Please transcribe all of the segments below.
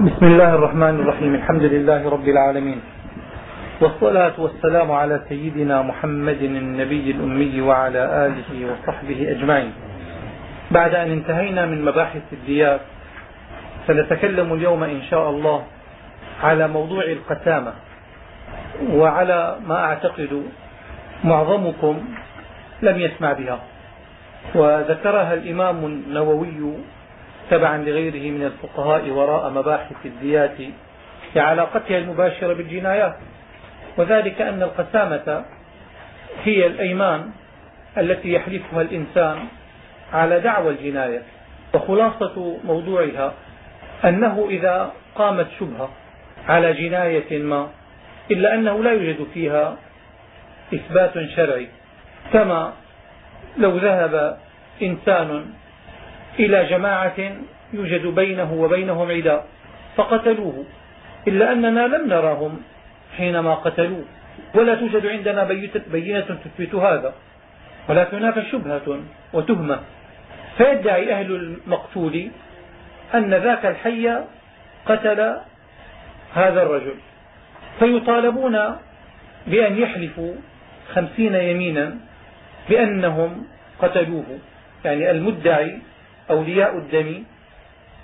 بسم الله الرحمن الرحيم. الحمد لله رب العالمين. والصلاة والسلام على سيدنا محمد النبي الأمي وعلى آله وصحبه أجمعين. بعد أن انتهينا من مباحث الديات سنتكلم اليوم إن شاء الله على موضوع القسامة. وعلى ما أعتقد معظمكم لم يسمع بها. وذكرها الإمام النووي تبعا لغيره من الفقهاء وراء مباحث الديات لعلاقتها المباشرة بالجنايات. وذلك أن القسامة هي الأيمان التي يحلفها الإنسان على دعوى الجناية. وخلاصة موضوعها أنه إذا قامت شبهة على جناية ما إلا أنه لا يوجد فيها إثبات شرعي. كما لو ذهب إنسان إلى جماعة يوجد بينه وبينهم عداء فقتلوه إلا أننا لم نراهم حينما قتلوه. ولا توجد عندنا بينة تثبت هذا ولكن هناك شبهة وتهمة. فيدعي أهل المقتول أن ذاك الحي قتل هذا الرجل. فيطالبون بأن يحلفوا خمسين يمينا بأنهم قتلوه. يعني المدعي أولياء الدم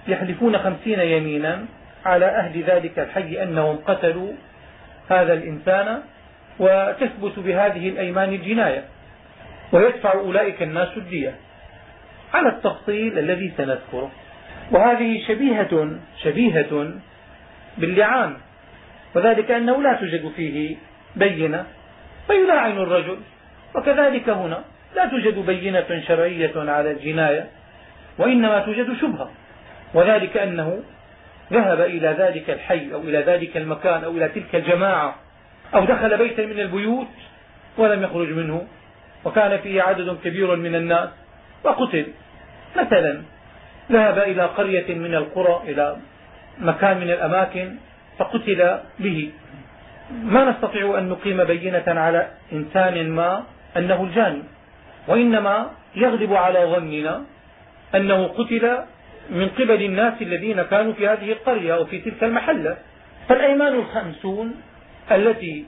يحلفون خمسين يمينا على أهل ذلك الحي أنهم قتلوا هذا الإنسان وتثبت بهذه الأيمان الجناية ويدفع أولئك الناس الدية. على التفصيل الذي سنذكره. وهذه شبيهة شبيهة باللعان وذلك أنه لا توجد فيه بينة فيلاعن الرجل وكذلك هنا لا توجد بينة شرعية على الجناية. وإنما توجد شبهة. وذلك أنه ذهب إلى ذلك الحي أو إلى ذلك المكان أو إلى تلك الجماعة أو دخل بيتا من البيوت ولم يخرج منه. وكان فيه عدد كبير من الناس. وقتل. مثلا ذهب إلى قرية من القرى إلى مكان من الأماكن فقتل به. ما نستطيع أن نقيم بينة على إنسان ما أنه الجاني. وإنما يغلب على ظننا أنه قتل من قبل الناس الذين كانوا في هذه القرية أو في تلك المحلة. فالأيمان الخمسون التي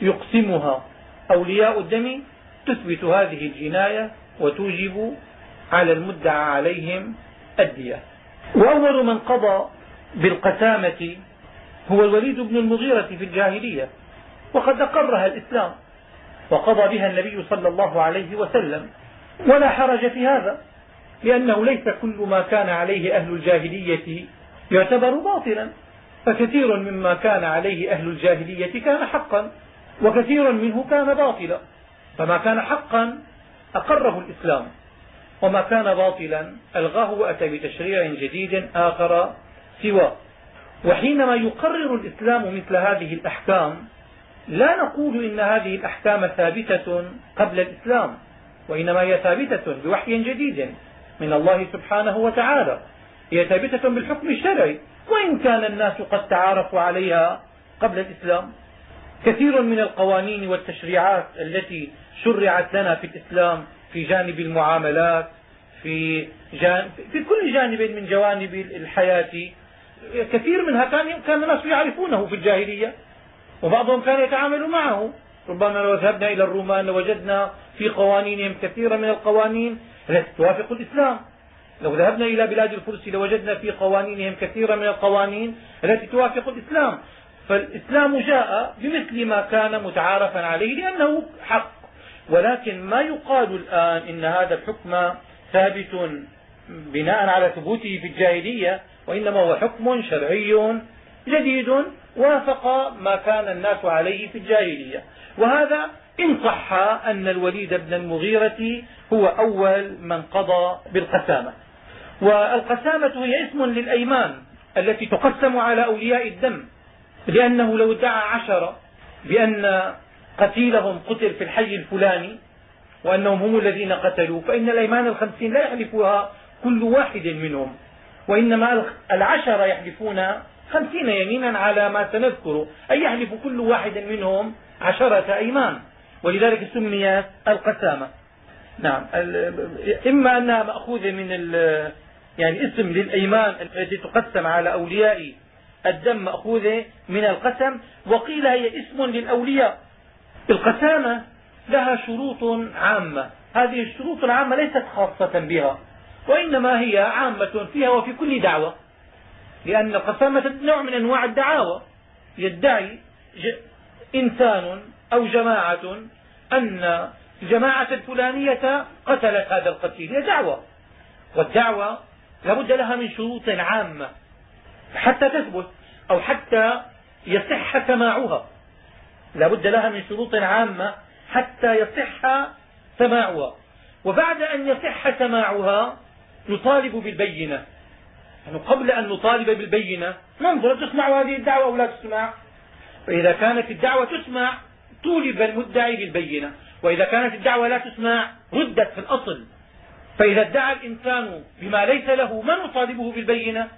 يقسمها أولياء الدم تثبت هذه الجناية وتوجب على المدعى عليهم الدية. وأول من قضى بالقسامة هو الوليد بن المغيرة في الجاهلية وقد أقرها الإسلام وقضى بها النبي صلى الله عليه وسلم. ولا حرج في هذا. لأنه ليس كل ما كان عليه أهل الجاهلية يعتبر باطلا. فكثير مما كان عليه أهل الجاهلية كان حقا وكثير منه كان باطلا. فما كان حقا أقره الإسلام وما كان باطلا ألغاه وأتى بتشريع جديد آخر سواه. وحينما يقرر الإسلام مثل هذه الأحكام لا نقول إن هذه الأحكام ثابتة قبل الإسلام وإنما هي ثابتة بوحي جديد. من الله سبحانه وتعالى. هي ثابتة بالحكم الشرعي. وإن كان الناس قد تعارفوا عليها قبل الإسلام كثير من القوانين والتشريعات التي شرعت لنا في الإسلام في جانب المعاملات في, جانب في كل جانب من جوانب الحياة كثير منها كان كان الناس يعرفونه في الجاهلية وبعضهم كان يتعامل معه. ربما لو ذهبنا إلى الرومان لوجدنا في قوانينهم كثيرا من القوانين التي توافق الإسلام. لو ذهبنا إلى بلاد الفرس لوجدنا في قوانينهم كثيرا من القوانين التي توافق الإسلام. فالإسلام جاء بمثل ما كان متعارفا عليه لأنه حق. ولكن ما يقال الآن إن هذا الحكم ثابت بناء على ثبوته في الجاهلية وإنما هو حكم شرعي جديد وافق ما كان الناس عليه في الجاهلية. وهذا إن صح أن الوليد بن المغيرة هو أول من قضى بالقسامة. والقسامة هي اسم للأيمان التي تقسم على أولياء الدم لأنه لو ادعى عشرة بأن قتيلهم قتل في الحي الفلاني وأنهم هم الذين قتلوا فإن الأيمان الخمسين لا يحلفها كل واحد منهم وإنما العشرة يحلفون خمسين يمينا على ما سنذكره أي يحلف كل واحد منهم عشرة أيمان. ولذلك سميت القسامة. نعم إما أنها مأخوذة من يعني اسم للأيمان التي تقسم على أولياء الدم مأخوذة من القسم وقيل هي اسم للأولياء. القسامة لها شروط عامة. هذه الشروط العامة ليست خاصة بها وإنما هي عامة فيها وفي كل دعوة. لأن القسامة نوع من أنواع الدعاوى. يدعي إنسان أو جماعة أن الجماعة الفلانية قتلت هذا القتيل. هي دعوة. والدعوة لابد لها من شروط عامة. حتى تثبت أو حتى يصح سماعها. لابد لها من شروط عامة حتى يصح سماعها. وبعد أن يصح سماعها نطالب بالبينة. يعني قبل أن نطالب بالبينة ننظر تسمع هذه الدعوة أو لا تسمع. فإذا كانت الدعوة تسمع طولب المدعي بالبينة. وإذا كانت الدعوة لا تسمع ردت في الأصل. فإذا ادعى الإنسان بما ليس له ما نطالبه بالبينة؟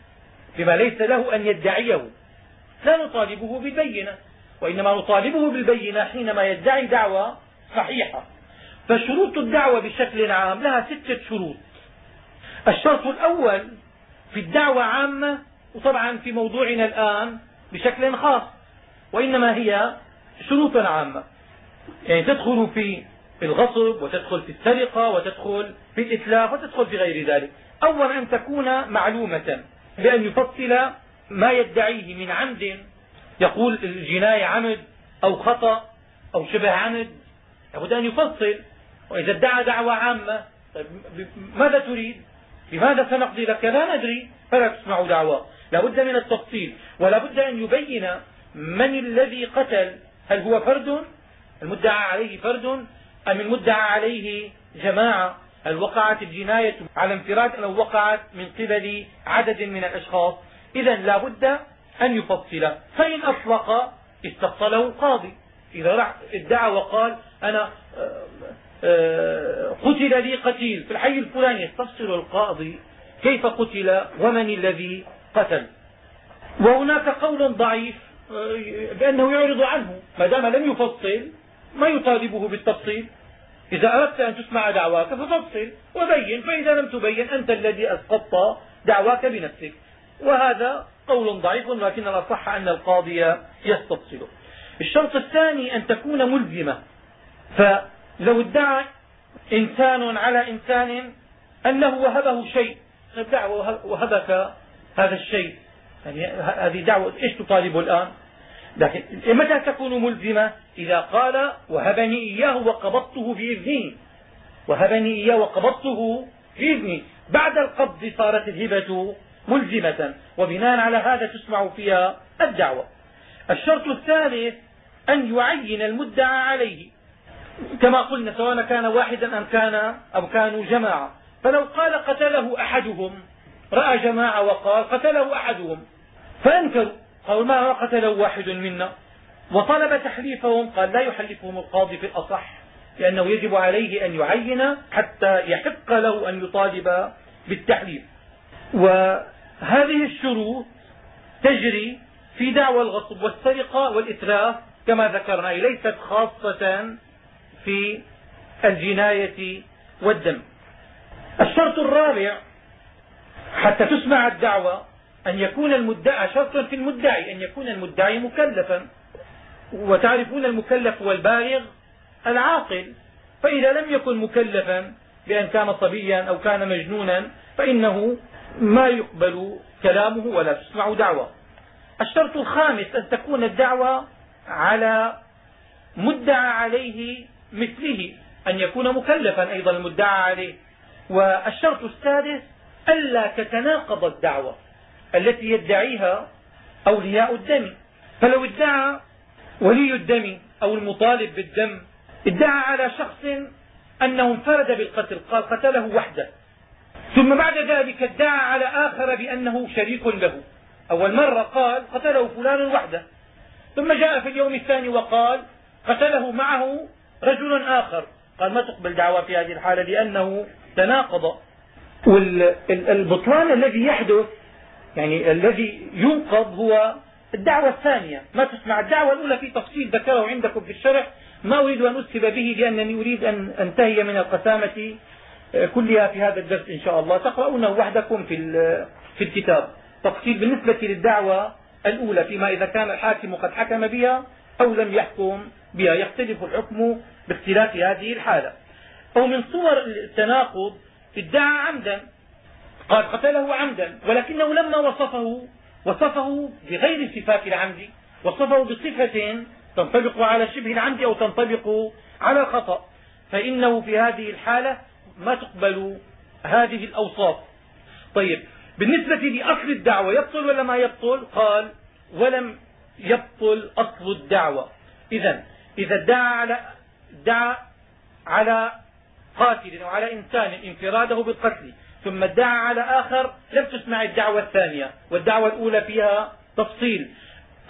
بما ليس له أن يدعيه. لا نطالبه بالبينة. وإنما نطالبه بالبينة حينما يدعي دعوة صحيحة. فشروط الدعوة بشكل عام لها ستة شروط. الشرط الأول في الدعوة عامة وطبعا في موضوعنا الآن بشكل خاص وإنما هي شروط عامة. يعني تدخل في الغصب وتدخل في السرقة وتدخل في الإتلاف وتدخل في غير ذلك. أولا أن تكون معلومة بأن يفصل ما يدعيه من عمد. يقول الجناية عمد أو خطأ أو شبه عمد. لابد أن يفصل. وإذا ادعى دعوة عامة طيب ماذا تريد؟ لماذا سنقضي لك؟ لا ندري. فلا تسمع دعواه. لا بد من التفصيل. ولا بد أن يبين من الذي قتل. هل هو فرد؟ المدعى عليه فرد؟ أم المدعى عليه جماعة؟ هل وقعت الجناية على انفراد؟ أو وقعت من قبل عدد من الأشخاص؟ إذا لا بد أن يفصل. فإن أطلق استفصله القاضي إذا ادعى وقال أنا آه، قتل لي قتيل في الحي الفلاني. يستفسر القاضي كيف قتل ومن الذي قتل. وهناك قول ضعيف آه، بأنه يعرض عنه. ما دام لم يفصل ما يطالبه بالتفصيل. إذا أردت أن تسمع دعواك ففصل وبين فإذا لم تبين أنت الذي أسقطت دعواك بنفسك. وهذا قول ضعيف لكن الأصح أن القاضي يستفصله. الشرط الثاني أن تكون ملزمة. فلو ادعى إنسان على إنسان أنه وهبه شيء. دعوة وهبك هذا الشيء. يعني هذه دعوة إيش تطالب الآن؟ لكن متى تكون ملزمة؟ إذا قال وهبني إياه وقبضته بإذنه وهبني إياه وقبضته بإذنه بعد القبض صارت الهبة ملزمة. وبناء على هذا تسمع فيها الدعوة. الشرط الثالث أن يعين المدعى عليه. كما قلنا سواء كان واحدا أم كان أو كانوا جماعة. فلو قال قتله أحدهم رأى جماعة وقال قتله أحدهم فأنكروا. قالوا ما قتله واحد منا؟ وطلب تحليفهم قال لا يحلفهم القاضي في الأصح لأنه يجب عليه أن يعين حتى يحق له أن يطالب بالتحليف. وهذه الشروط تجري في دعوى الغصب والسرقة والإتلاف كما ذكرنا ليست خاصة في الجناية والدم. الشرط الرابع حتى تسمع الدعوة أن يكون المدعى شرطا في المدعي أن يكون المدعي مكلفا. وتعرفون المكلف هو البالغ العاقل. فإذا لم يكن مكلفا بأن كان صبيا أو كان مجنونا فإنه ما يقبل كلامه ولا تسمع دعوة. الشرط الخامس أن تكون الدعوة على مدعى عليه مثله أن يكون مكلفا أيضا المدعى عليه. والشرط السادس ألا تتناقض الدعوة التي يدعيها أولياء الدم. فلو ادعى ولي الدم أو المطالب بالدم ادعى على شخص أنه انفرد بالقتل قال قتله وحده. ثم بعد ذلك ادعى على آخر بأنه شريك له. أول مرة قال قتله فلان وحده. ثم جاء في اليوم الثاني وقال قتله معه رجل آخر قال ما تقبل دعوى في هذه الحالة لأنه تناقض. والبطلان الذي يحدث يعني الذي ينقض هو الدعوة الثانية. ما تسمع الدعوة الأولى في تفصيل ذكره عندكم في الشرح. ما أريد أن أسهب به لأنني أريد أن أنتهي من القسامة كلها في هذا الدرس إن شاء الله. تقرؤونه وحدكم في في الكتاب. تفصيل بالنسبة للدعوة الأولى فيما إذا كان الحاكم قد حكم بها أو لم يحكم. بها يختلف الحكم باختلاف هذه الحالة. أو من صور التناقض ادعى عمدا قال قتله عمدا ولكنه لما وصفه وصفه بغير صفات العمد وصفه بصفة تنطبق على شبه العمد أو تنطبق على الخطأ فإنه في هذه الحالة ما تقبل هذه الأوصاف. طيب بالنسبة لأصل الدعوة يبطل ولا ما يبطل؟ قال ولم يبطل أصل الدعوة. إذا إذا ادعى على ادعى على قاتل أو على إنسان انفراده بالقتل ثم ادعى على آخر لم تسمع الدعوة الثانية والدعوة الأولى فيها تفصيل.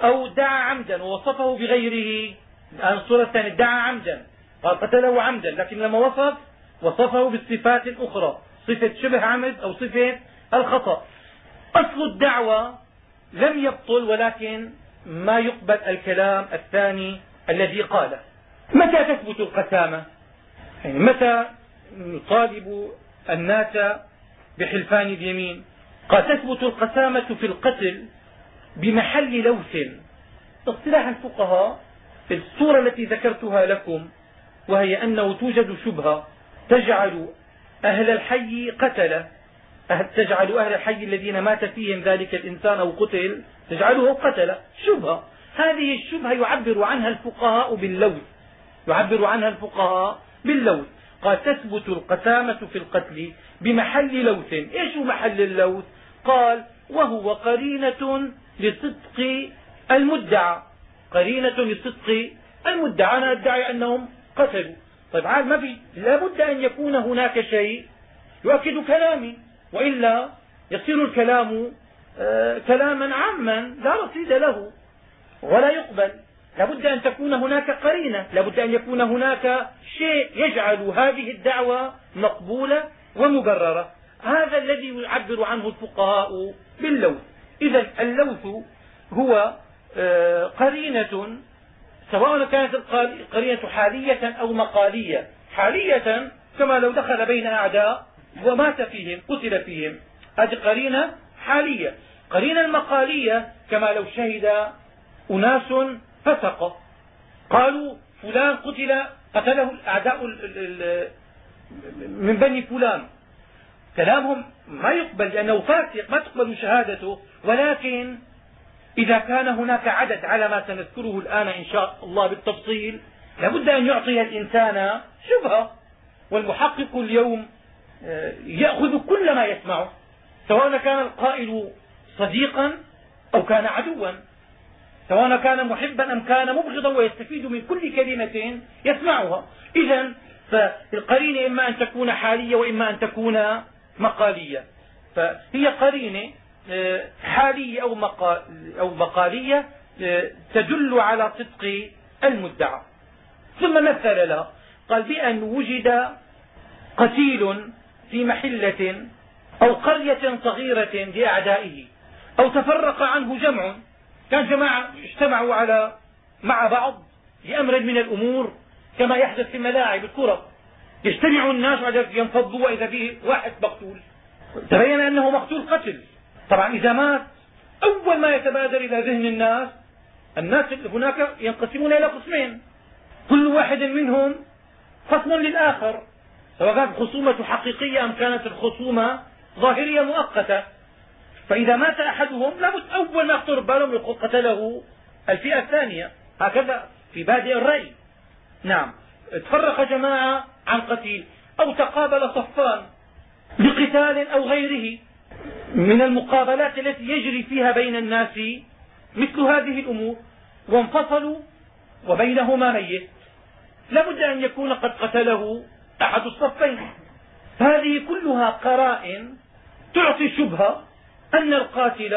أو ادعى عمدا ووصفه بغيره. الآن الصورة الثانية ادعى عمدا. قال قتله عمدا لكن لما وصف وصفه بالصفات الأخرى صفة شبه عمد أو صفة الخطأ. أصل الدعوة لم يبطل ولكن ما يقبل الكلام الثاني الذي قاله متى تثبت القسامة؟ يعني متى نطالب الناس بحلفان اليمين؟ قد تثبت القسامة في القتل بمحل لوث. اصطلاح الفقهاء في الصورة التي ذكرتها لكم وهي أنه توجد شبهة تجعل أهل الحي قتل تجعل أهل الحي الذين مات فيهم ذلك الإنسان أو قتل تجعله قتل شبهة. هذه الشبهة يعبر عنها الفقهاء باللوث يعبر عنها الفقهاء باللوث قال تثبت القسامة في القتل بمحل لوث. إيش محل اللوث؟ قال وهو قرينة لصدق المدعى. قرينة لصدق المدعى. أنا أدعي أنهم قتلوا. طيب عاد ما في لا بد أن يكون هناك شيء يؤكد كلامي. وإلا يصير الكلام آه كلاما عاما لا رصيد له. ولا يقبل. لا بد أن تكون هناك قرينة. لا بد أن يكون هناك شيء يجعل هذه الدعوة مقبولة ومبررة. هذا الذي يعبر عنه الفقهاء باللوث. إذا اللوث هو آه، قرينة سواء كانت القرينة حالية أو مقالية. حالية كما لو دخل بين أعداء ومات فيهم قتل فيهم. هذه قرينة حالية. قرينة المقالية كما لو شهد أناس فسق. قالوا فلان قتل قتله الأعداء من بني فلان. كلامهم ما يقبل لأنه فاسق ما تقبل شهادته. ولكن إذا كان هناك عدد على ما سنذكره الآن إن شاء الله بالتفصيل لابد أن يعطي الإنسان شبهة. والمحقق اليوم آه، يأخذ كل ما يسمعه سواء كان القائل صديقا أو كان عدوا. سواء كان محبا أم كان مبغضا ويستفيد من كل كلمة يسمعها. إذا فالقرينة إما أن تكون حالية وإما أن تكون مقالية. فهي قرينة آه، حالية أو, أو مقالية آه، تدل على صدق المدعى. ثم مثل له قال بأن وجد قتيل في محلة أو قرية صغيرة لأعدائه أو تفرق عنه جمع كان جماعة اجتمعوا على مع بعض لأمر من الأمور كما يحدث في الملاعب الكرة. يجتمع الناس وبعد ينفضوا وإذا به واحد مقتول. تبين أنه مقتول قتل. طبعا إذا مات أول ما يتبادر إلى ذهن الناس الناس هناك ينقسمون إلى قسمين. كل واحد منهم خصم للآخر. سواء كانت الخصومة حقيقية أم كانت الخصومة ظاهرية مؤقتة. فإذا مات أحدهم لابد أول ما يخطر بالهم يقول قتله. الفئة الثانية هكذا في بادئ الرأي. نعم. تفرق جماعة عن قتيل أو تقابل صفان بقتال أو غيره من المقابلات التي يجري فيها بين الناس مثل هذه الأمور. وانفصلوا وبينهما ميت. لابد أن يكون قد قتله أحد الصفين. هذه كلها قرائن تعطي شبهة أن القاتل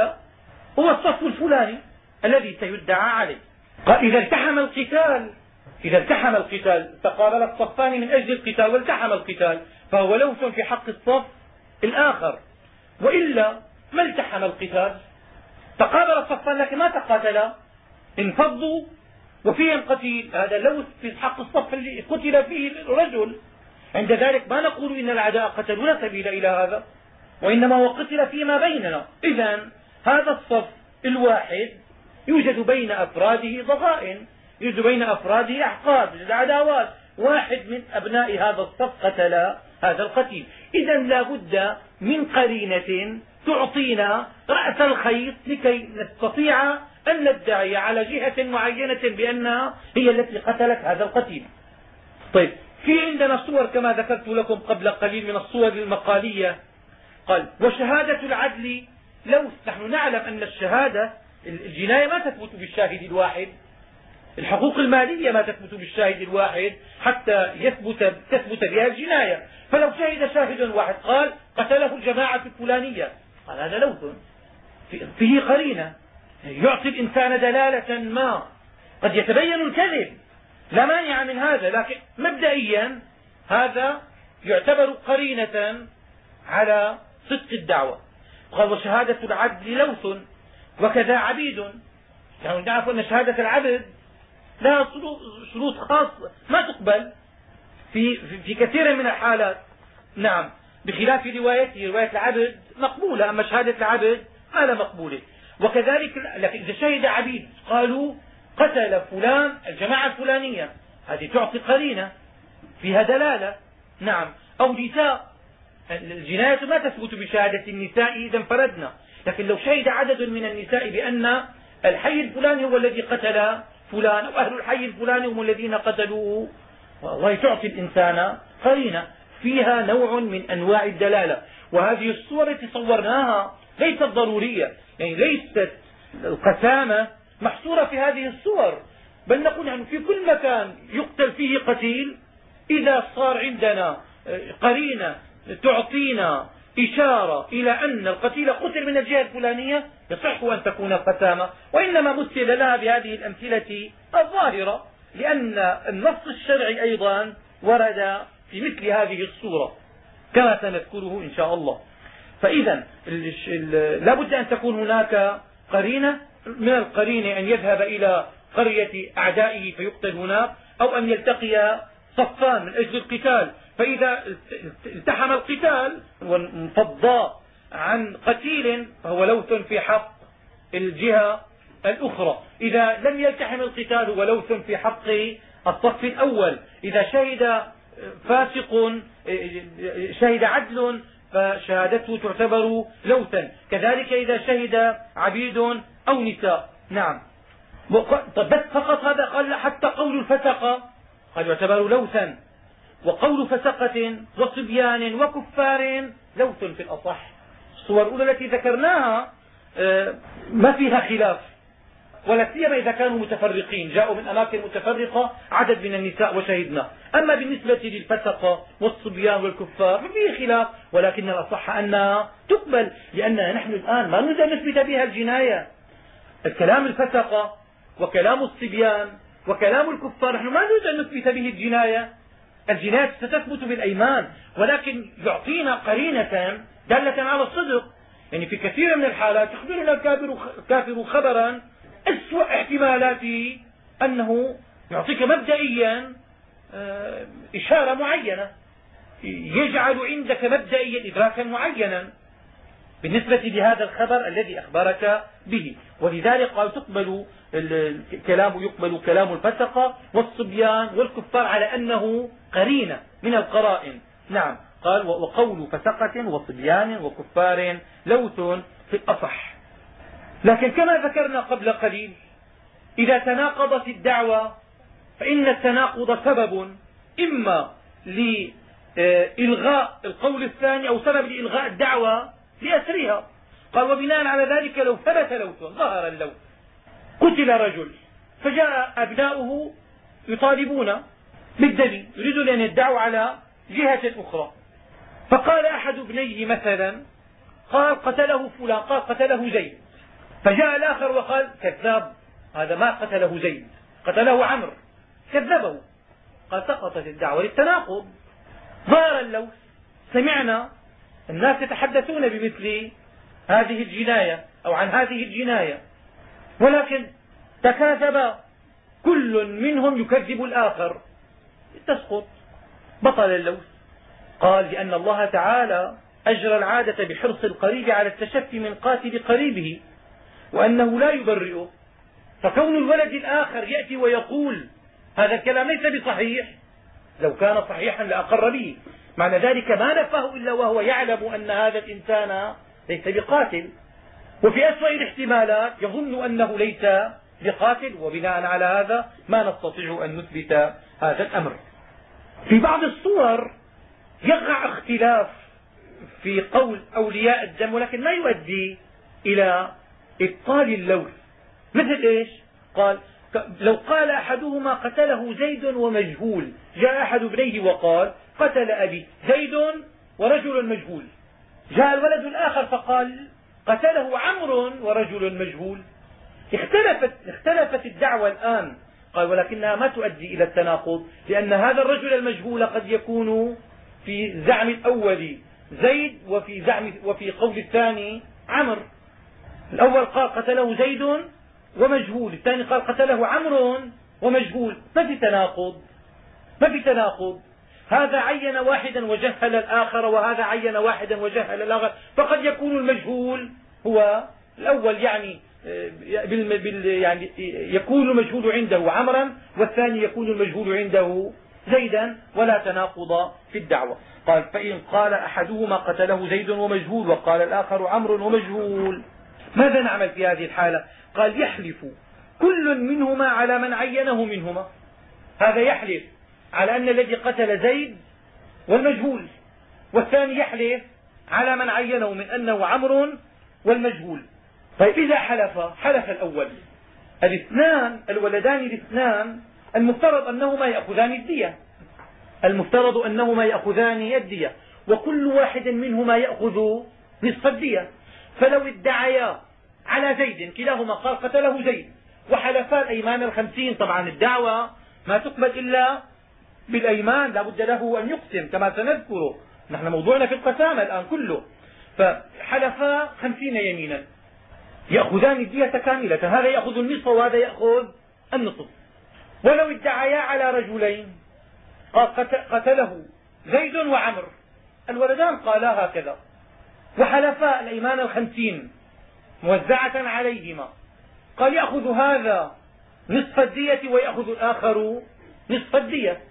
هو الصف الفلاني الذي سيدعى عليه. قال إذا التحم القتال إذا التحم القتال تقابل الصفان من أجل القتال والتحم القتال فهو لوث في حق الصف الآخر. وإلا ما التحم القتال؟ تقابل الصفان لكن ما تقاتلا انفضوا وفيهم قتيل هذا لوث في حق الصف الذي قتل فيه الرجل. عند ذلك ما نقول إن العداء قتلوا لا سبيل إلى هذا؟ وإنما هو قتل فيما بيننا. إذا هذا الصف الواحد يوجد بين أفراده ضغائن يوجد بين أفراده أحقاد يوجد عداوات. واحد من أبناء هذا الصف قتل هذا القتيل. إذا لا بد من قرينة تعطينا رأس الخيط لكي نستطيع أن ندعي على جهة معينة بأنها هي التي قتلت هذا القتيل. طيب في عندنا صور كما ذكرت لكم قبل قليل من الصور المقالية. قال وشهادة العدل لو نحن نعلم أن الشهادة الجناية ما تثبت بالشاهد الواحد الحقوق المالية ما تثبت بالشاهد الواحد حتى يثبت تثبت بها الجناية. فلو شهد شاهد واحد قال قتله الجماعة الفلانية. قال هذا لوث فيه قرينة. يعطي الإنسان دلالة ما قد يتبين الكذب. لا مانع من هذا لكن مبدئيا هذا يعتبر قرينة على صدق الدعوة. قال وشهادة العبد لوث وكذا عبيد. يعني نعرف أن شهادة العبد لها شروط خاصة ما تقبل في, في كثير من الحالات. نعم بخلاف روايته رواية العبد مقبولة أما شهادة العبد ما لا مقبولة. وكذلك لكن إذا شهد عبيد قالوا قتل فلان الجماعة الفلانية. هذه تعطي قرينة فيها دلالة. نعم أو نساء الجناية ما تثبت بشهادة النساء إذا انفردنا. لكن لو شهد عدد من النساء بأن الحي الفلاني هو الذي قتل فلان أو أهل الحي الفلاني هم الذين قتلوه والله تعطي الإنسان قرينة. فيها نوع من أنواع الدلالة. وهذه الصور التي صورناها ليست ضرورية. يعني ليست القسامة محصورة في هذه الصور. بل نقول يعني في كل مكان يقتل فيه قتيل إذا صار عندنا قرينة تعطينا إشارة إلى أن القتيل قتل من الجهة الفلانية يصح أن تكون قسامة وإنما مثل لها بهذه الأمثلة الظاهرة لأن النص الشرعي أيضا ورد في مثل هذه الصورة كما سنذكره إن شاء الله. فإذا لا بد أن تكون هناك قرينة من القرينة أن يذهب إلى قرية أعدائه فيقتل هناك أو أن يلتقي صفان من أجل القتال. فإذا التحم القتال وانفضا عن قتيل فهو لوث في حق الجهة الأخرى. إذا لم يلتحم القتال هو لوث في حق الصف الأول. إذا شهد فاسق شهد عدل فشهادته تعتبر لوثا. كذلك إذا شهد عبيد أو نساء. نعم. بس فقط هذا قال حتى قول الفسقة قد يعتبر لوثا. وقول فسقة وصبيان وكفار لوث في الأصح. الصور الأولى التي ذكرناها آه، ما فيها خلاف ولا سيما إذا كانوا متفرقين جاءوا من أماكن متفرقة عدد من النساء وشهدنا. أما بالنسبة للفسقة والصبيان والكفار ففيه خلاف ولكن الأصح أنها تقبل لأننا نحن الآن ما نريد أن نثبت بها الجناية. الكلام الفسقة وكلام الصبيان وكلام الكفار نحن ما نريد أن نثبت به الجناية. الجناية ستثبت بالأيمان ولكن يعطينا قرينة دالة على الصدق. يعني في كثير من الحالات يخبرنا الكافر, خبرا أسوأ احتمالاته أنه يعطيك مبدئيا آه، إشارة معينة. يجعل عندك مبدئيا إدراكا معينا. بالنسبة لهذا الخبر الذي أخبرك به. ولذلك قال تقبل الكلام يقبل كلام الفسقة والصبيان والكفار على أنه قرينة من القرائن. نعم. قال وقول فسقة وصبيان وكفار لوث في الأصح. لكن كما ذكرنا قبل قليل إذا تناقضت الدعوة فإن التناقض سبب إما لإلغاء القول الثاني أو سبب لإلغاء الدعوة لأسرها قال وبناء على ذلك لو ثبت لوث ظهر اللوث قتل رجل فجاء أبناؤه يطالبون بالدليل يريدون أن يدعوا على جهة أخرى. فقال أحد ابنيه مثلا قال قتله فلان قال قتله زيد. فجاء الآخر وقال كذاب هذا ما قتله زيد قتله عمرو. كذبه. قال سقطت الدعوة للتناقض. ظهر اللوث سمعنا الناس يتحدثون بمثل هذه الجناية أو عن هذه الجناية. ولكن تكاذب كل منهم يكذب الآخر. تسقط. بطل اللوث. قال لأن الله تعالى أجرى العادة بحرص القريب على التشفي من قاتل قريبه وأنه لا يبرئه. فكون الولد الآخر يأتي ويقول هذا الكلام ليس بصحيح. لو كان صحيحا لأقر به. معنى ذلك ما نفاه إلا وهو يعلم أن هذا الإنسان ليس بقاتل. وفي أسوأ الاحتمالات يظن أنه ليس بقاتل وبناء على هذا ما نستطيع أن نثبت هذا الأمر. في بعض الصور يقع اختلاف في قول أولياء الدم ولكن ما يؤدي إلى إبطال اللوث مثل إيش؟ قال لو قال أحدهما قتله زيد ومجهول جاء أحد ابنيه وقال قتل أبي زيد ورجل مجهول. جاء الولد الآخر فقال قتله عمرو ورجل مجهول. اختلفت, اختلفت الدعوة الآن. قال ولكنها ما تؤدي إلى التناقض لأن هذا الرجل المجهول قد يكون في زعم الأول زيد وفي, زعم وفي قول الثاني عمر الأول قال قتله زيد ومجهول الثاني قال قتله عمرو ومجهول. ما في تناقض ما في تناقض. هذا عين واحدا وجهل الآخر وهذا عين واحدا وجهل الآخر. فقد يكون المجهول هو الأول يعني يعني يكون المجهول عنده عمرا والثاني يكون المجهول عنده زيدا ولا تناقض في الدعوة. قال فإن قال أحدهما قتله زيد ومجهول وقال الآخر عمرو ومجهول. ماذا نعمل في هذه الحالة؟ قال يحلف كل منهما على من عينه منهما. هذا يحلف. على أن الذي قتل زيد والمجهول والثاني يحلف على من عينه من أنه عمرو والمجهول. طيب إذا حلف حلف الأول. الاثنان الولدان الاثنان المفترض أنهما يأخذان الدية. المفترض أنهما يأخذان الدية وكل واحد منهما يأخذ نصف الدية. فلو ادعيا على زيد كلاهما قال قتله زيد. وحلفا الأيمان الخمسين طبعا الدعوة ما تقبل إلا بالأيمان لا بد له أن يقسم كما سنذكر. نحن موضوعنا في القسامة الآن كله. فحلفا خمسين يمينا. يأخذان الدية كاملة. هذا يأخذ النصف وهذا يأخذ النصف. ولو ادعيا على رجلين قتله زيد وعمر. الولدان قالا هكذا. وحلفا الأيمان الخمسين موزعة عليهما. قال يأخذ هذا نصف الدية ويأخذ الآخر نصف الدية.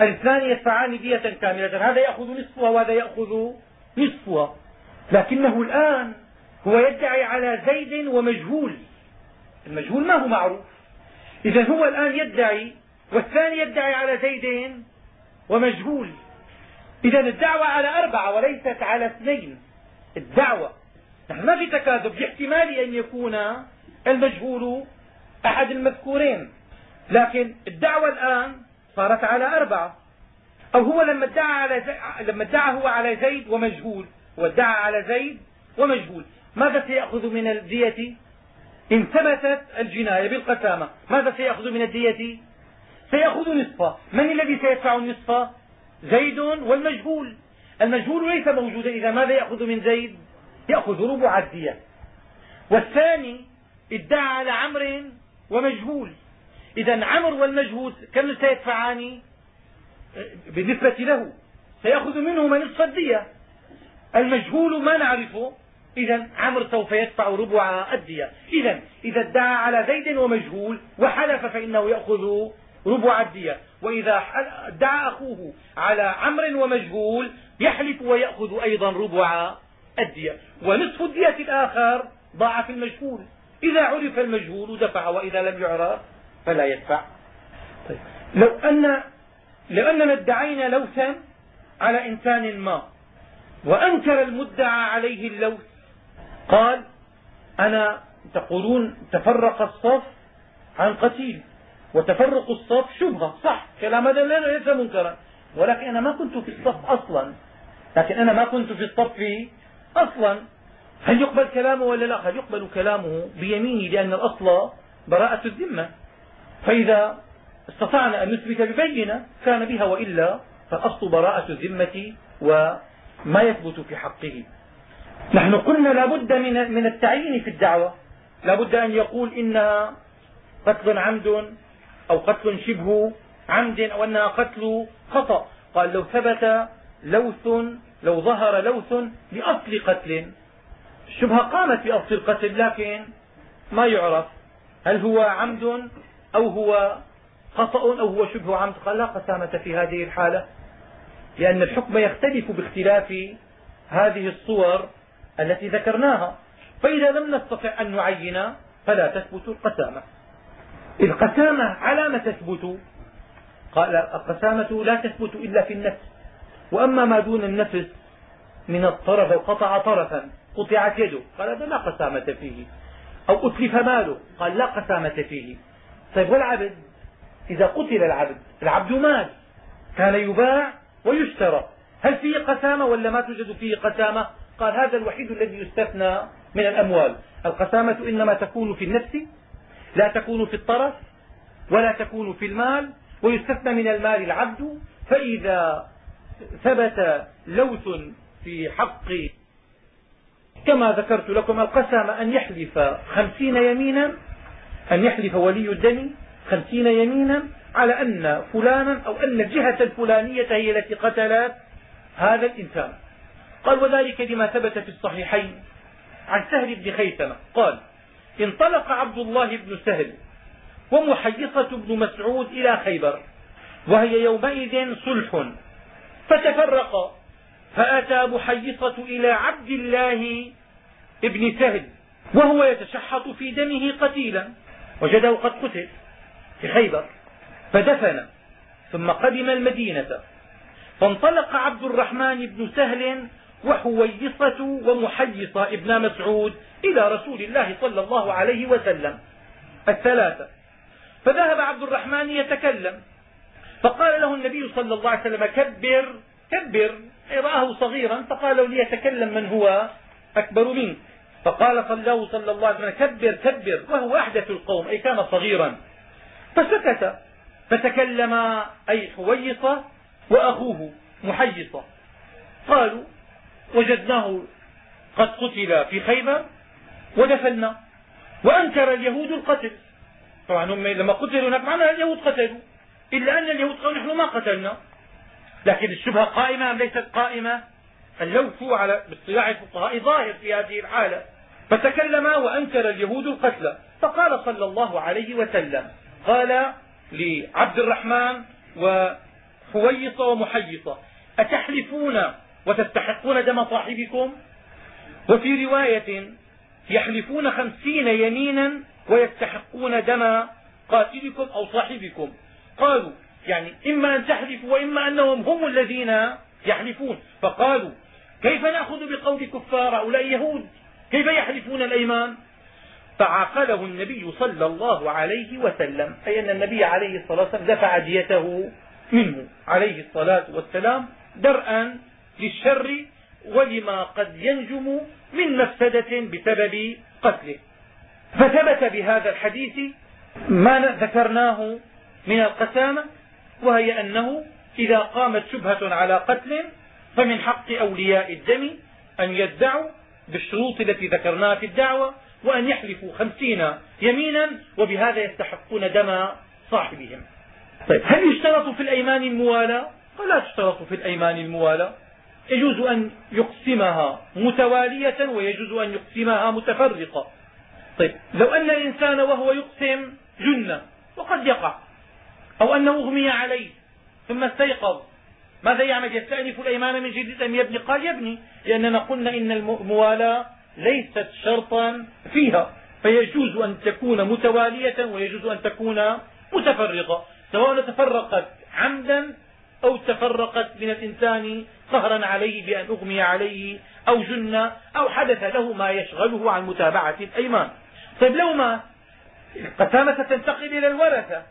الاثنان يدفعان دية كاملة. هذا يأخذ نصفها وهذا يأخذ نصفها. لكنه الآن هو يدعي على زيد ومجهول. المجهول ما هو معروف. إذا هو الآن يدعي والثاني يدعي على زيد ومجهول. إذا الدعوة على أربعة وليست على اثنين. الدعوة. نحن ما في تكاذب. باحتمال أن يكون المجهول أحد المذكورين. لكن الدعوة الآن صارت على أربعة. أو هو لما ادعى على زي... لما ادعى هو على زيد ومجهول. وادعى على زيد ومجهول. ماذا سيأخذ من الدية؟ إن ثبتت الجناية بالقسامة. ماذا سيأخذ من الدية؟ سيأخذ نصفه. من الذي سيدفع النصف زيد والمجهول. المجهول ليس موجودا إذا ماذا يأخذ من زيد؟ يأخذ ربع الدية. والثاني ادعى على عمرو ومجهول. إذا عمر والمجهول كم سيدفعان؟ بالنسبة له سيأخذ منهما نصف الدية المجهول ما نعرفه. إذا عمر سوف يدفع ربع الدية. إذا إذا ادعى على زيد ومجهول وحلف فإنه يأخذ ربع الدية. وإذا ادعى أخوه على عمرو ومجهول يحلف ويأخذ أيضا ربع الدية. ونصف الدية الآخر ضاع في المجهول. إذا عرف المجهول دفع وإذا لم يعرف فلا يدفع. طيب. لو أن لو أننا ادعينا لوثا على إنسان ما وأنكر المدعى عليه اللوث قال أنا تقولون تفرق الصف عن قتيل وتفرق الصف شبهة. صح كلام هذا ليس منكرا ولكن أنا ما كنت في الصف أصلا. لكن أنا ما كنت في الصف أصلا. هل يقبل كلامه ولا لا؟ هل يقبل كلامه بيمينه؟ لأن الأصل براءة الذمة. فإذا استطعنا أن نثبت ببينة كان بها وإلا فالأصل براءة الذمة وما يثبت في حقه. نحن قلنا لا بد من التعيين في الدعوة. لا بد أن يقول إنها قتل عمد أو قتل شبه عمد أو أنها قتل خطأ. قال لو ثبت لوث لو ظهر لوث بأصل قتل. الشبهة قامت بأصل القتل لكن ما يعرف. هل هو عمد أو هو خطأ أو هو شبه عمد. قال لا قسامة في هذه الحالة لأن الحكم يختلف باختلاف هذه الصور التي ذكرناها. فإذا لم نستطع أن نعين فلا تثبت القسامة. القسامة ما تثبت. قال القسامة لا تثبت إلا في النفس. وأما ما دون النفس من الطرف قطع طرفا قطعت يده قال هذا لا قسامة فيه. أو أتلف ماله قال لا قسامة فيه. طيب والعبد؟ إذا قتل العبد العبد مال كان يباع ويشترى. هل فيه قسامة ولا ما توجد فيه قسامة؟ قال هذا الوحيد الذي يستثنى من الأموال. القسامة إنما تكون في النفس لا تكون في الطرف ولا تكون في المال ويستثنى من المال العبد. فإذا ثبت لوث في حق كما ذكرت لكم القسامة أن يحلف خمسين يمينا أن يحلف ولي الدم خمسين يمينا على أن فلانا أو أن الجهة الفلانية هي التي قتلت هذا الإنسان. قال وذلك لما ثبت في الصحيحين عن سهل بن خيثمة. قال انطلق عبد الله بن سهل ومحيصة بن مسعود إلى خيبر وهي يومئذ صلح فتفرقا فأتى محيصة إلى عبد الله بن سهل وهو يتشحط في دمه قتيلا. وجده قد قتل في خيبر فدفن ثم قدم المدينة. فانطلق عبد الرحمن بن سهل وحويصة ومحيصة ابن مسعود إلى رسول الله صلى الله عليه وسلم. الثلاثة. فذهب عبد الرحمن يتكلم. فقال له النبي صلى الله عليه وسلم كبر كبر. رآه صغيرا فقال له ليتكلم من هو أكبر منك. فقال صلى صلى الله عليه وسلم كبر كبر. وهو أحدث القوم أي كان صغيرا. فسكت. فتكلم أي حويصة وأخوه محيصة قالوا وجدناه قد قتل في خيبر ودفنا وأنكر اليهود القتل. طبعا هم لما قتلوا هناك معنى اليهود قتلوا إلا أن اليهود قالوا نحن ما قتلنا. لكن الشبهة قائمة أم ليست قائمة؟ اللوث على باصطلاح الفقهاء ظاهر في هذه الحالة. فتكلم وأنكر اليهود القتل فقال صلى الله عليه وسلم قال لعبد الرحمن وحويصة ومحيصة أتحلفون وتستحقون دم صاحبكم؟ وفي رواية يحلفون خمسين يمينا ويستحقون دم قاتلكم أو صاحبكم. قالوا يعني إما أن تحلفوا وإما أنهم هم الذين يحلفون. فقالوا كيف نأخذ بقول كفار هؤلاء يهود كيف يحلفون الأيمان؟ فعاقله النبي صلى الله عليه وسلم أي أن النبي عليه الصلاة والسلام دفع ديته منه عليه الصلاة والسلام درءا للشر ولما قد ينجم من مفسدة بسبب قتله. فثبت بهذا الحديث ما ذكرناه من القسامة وهي أنه إذا قامت شبهة على قتل فمن حق أولياء الدم أن يدعوا بالشروط التي ذكرناها في الدعوة وأن يحلفوا خمسين يمينا وبهذا يستحقون دم صاحبهم. طيب هل يشترط في الأيمان الموالاة؟ قال لا تشترط في الأيمان الموالاة. يجوز أن يقسمها متوالية ويجوز أن يقسمها متفرقة. طيب لو أن الإنسان وهو يقسم جن وقد يقع. أو أنه أغمي عليه ثم استيقظ. ماذا يعمل؟ يستأنف الأيمان من جديد أم يبني؟ قال يبني لأننا قلنا إن الموالاة ليست شرطا فيها. فيجوز أن تكون متوالية ويجوز أن تكون متفرقة. سواء تفرقت عمدا أو تفرقت من الإنسان قهرا عليه بأن أغمي عليه أو جن أو حدث له ما يشغله عن متابعة الأيمان. طيب لو ما القسامة تنتقل إلى الورثة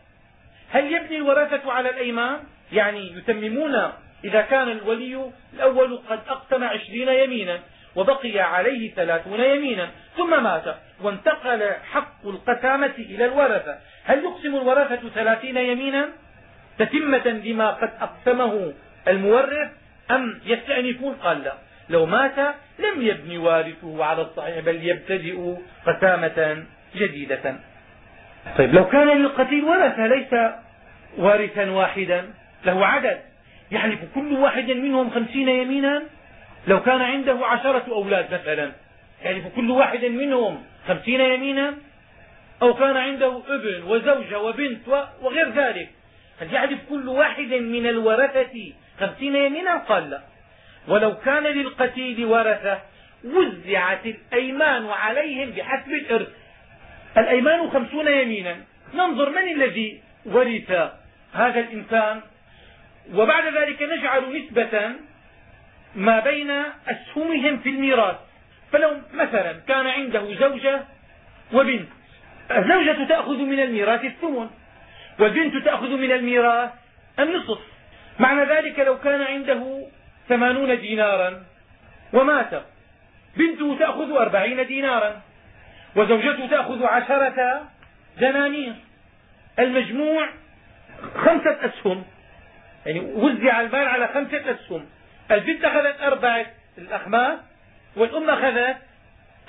هل يبني الورثة على الأيمان؟ يعني يتممون إذا كان الولي الأول قد أقسم عشرين يمينا وبقي عليه ثلاثون يمينا ثم مات وانتقل حق القسامة إلى الورثة. هل يقسم الورثة ثلاثين يمينا تتمة لما قد أقسمه المورث أم يستأنفون؟ قال لا لو مات لم يبني وارثه على الصحيح بل يبتدئ قسامة جديدة. طيب لو كان للقتيل ورثة ليس وارثا واحدا له عدد. يحلف كل واحد منهم خمسين يمينا لو كان عنده عشرة أولاد مثلا. يحلف كل واحد منهم خمسين يمينا أو كان عنده ابن وزوجة وبنت وغير ذلك. هل يحلف كل واحد من الورثة خمسين يمينا قال لا ولو كان للقتيل ورثة وزعت الأيمان عليهم بحسب الإرث. الأيمان خمسون يمينا. ننظر من الذي ورث هذا الإنسان؟ وبعد ذلك نجعل نسبة ما بين أسهمهم في الميراث. فلو مثلا كان عنده زوجة وبنت الزوجة تأخذ من الميراث الثمن والبنت تأخذ من الميراث النصف. معنى ذلك لو كان عنده ثمانون دينارا ومات بنته تأخذ أربعين دينارا وزوجته تأخذ عشرة دنانير. المجموع خمسة أسهم. يعني وزع المال على خمسة أسهم البنت أخذت أربعة الأخماس والأم أخذت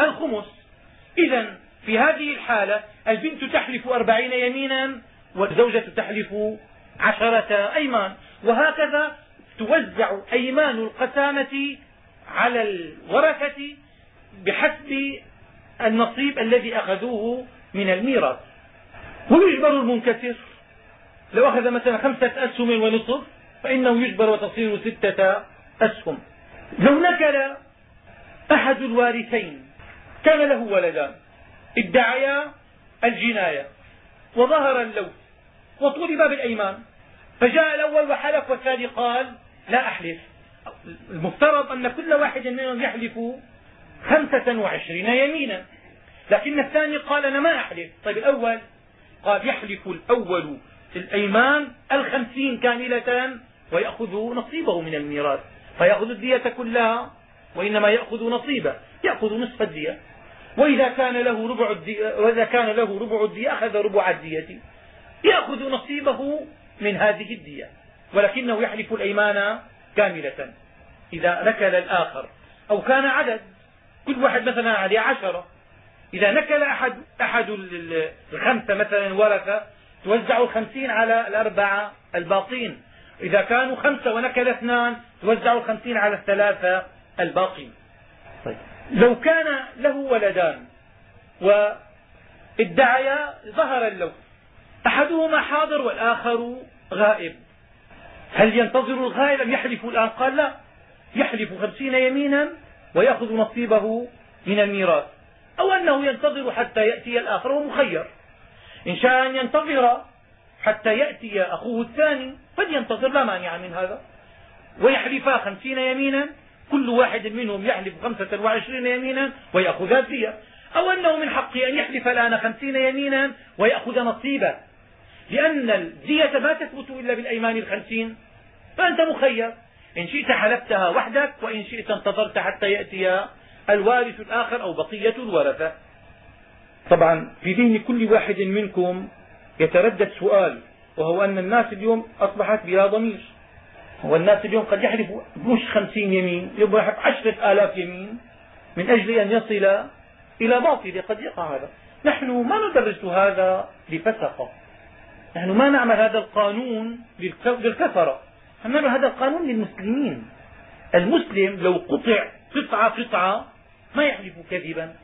الخمس. إذا في هذه الحالة البنت تحلف أربعين يمينا والزوجة تحلف عشرة أيمان. وهكذا توزع أيمان القسامة على الورثة بحسب النصيب الذي أخذوه من الميراث. ويجبر المنكسر لو أخذ مثلا خمسة أسهم ونصف فإنه يجبر وتصير ستة أسهم. لو نكل أحد الوارثين كان له ولدان ادعيا الجناية وظهر اللوث وطولب بالأيمان فجاء الأول وحلف والثاني قال لا أحلف. المفترض أن كل واحد منهم يحلف خمسة وعشرين يمينا لكن الثاني قال أنا ما أحلف. طيب الأول قال يحلف الأول في الأيمان الخمسين كاملة ويأخذ نصيبه من الميراث. فيأخذ الدية كلها وإنما يأخذ نصيبه. يأخذ نصف الدية. وإذا كان له ربع الدية وإذا كان له ربع الدية أخذ ربع الدية. يأخذ نصيبه من هذه الدية. ولكنه يحلف الأيمان كاملة. إذا نكل الآخر أو كان عدد كل واحد مثلا عليه عشرة. إذا نكل أحد, أحد الخمسة مثلا ورثة توزع الخمسين على الأربعة الباقين. إذا كانوا خمسة ونكل اثنان توزع الخمسين على الثلاثة الباقين. طيب. لو كان له ولدان وادعيا ظهر اللوث أحدهما حاضر والآخر غائب. هل ينتظر الغائب أم يحلف الآن؟ قال لا. يحلف خمسين يمينا ويأخذ نصيبه من الميراث. أو أنه ينتظر حتى يأتي الآخر وهو مخير. إن شاء أن ينتظر حتى يأتي أخوه الثاني فلينتظر لا مانع من هذا. ويحلفا خمسين يمينا كل واحد منهم يحلف خمسة وعشرين يمينا ويأخذ الدية أو أنه من حقه أن يحلف الآن خمسين يمينا ويأخذ نصيبه. لأن الدية ما تثبت إلا بالأيمان الخمسين. فأنت مخير. إن شئت حلفتها وحدك وإن شئت انتظرت حتى يأتي الوارث الآخر أو بقية الورثة. طبعا في ذهن كل واحد منكم يتردد سؤال وهو أن الناس اليوم أصبحت بها ضمير. والناس اليوم قد يحلف مش خمسين يمين يحلف عشرة آلاف يمين من أجل أن يصل إلى باطل قد يقع هذا. نحن ما ندرس هذا لفسقة نحن ما نعمل هذا القانون للكفرة نعمل هذا القانون للمسلمين. المسلم لو قطع قطعة قطعة ما يحلف كذبا